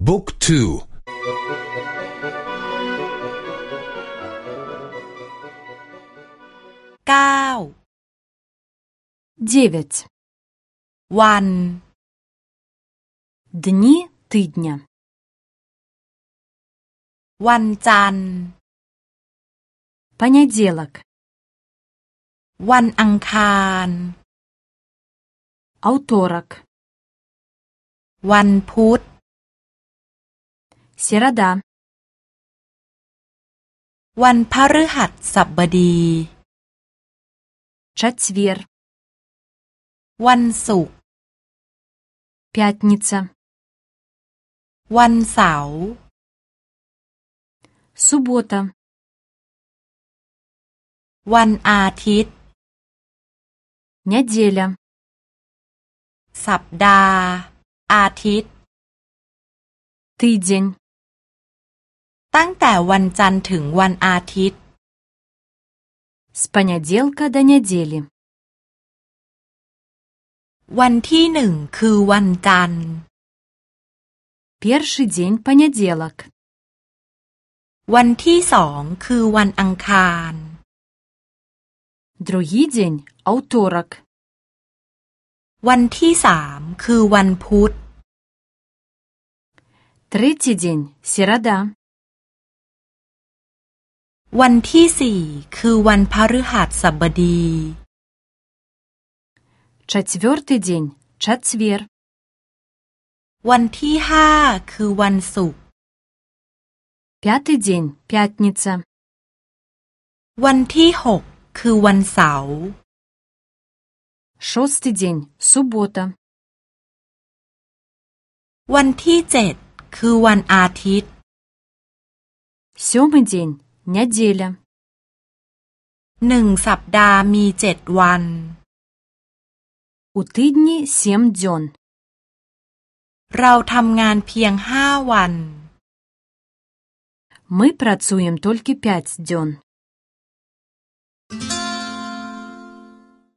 Book تو كاو девять One. дни тыдня ван цан понеделок ван анкан авторок ван пут ศระดาวันพฤหัสศบดีชัตวีรวันศุกร์พฤหัสวันเสาร์ศุกร์วันอาทิตย์เนเดจสัปดาห์ อาทิตย์ทีเดียนตั้งแต่วันจันทร์ถึงวันอาทิตย์ с понеделька до недели วันที่หนึ่งคือวันจันทร์ Перший день понедельник วันที่สองคือวันอังคาร Другий день вторник วันที่สามคือวันพุธ Третий день середа วันที่สี่คือวันพฤหัสบดี Четвертый день – четвер. วันที่ห้าคือวันศุกร์ Пятый день – пятница. วันที่หกคือวันเสาร์ Шестый день – суббота. วันที่เจ็ดคือวันอาทิตย์ Сёмый день – н е д е л я หนึ่งสัปดาห์มีเจ็ดวัน อุทิศนีเสียมจน เราทำงานเพียงห้าวันมิปรัตซยมทุลกิปยัตจน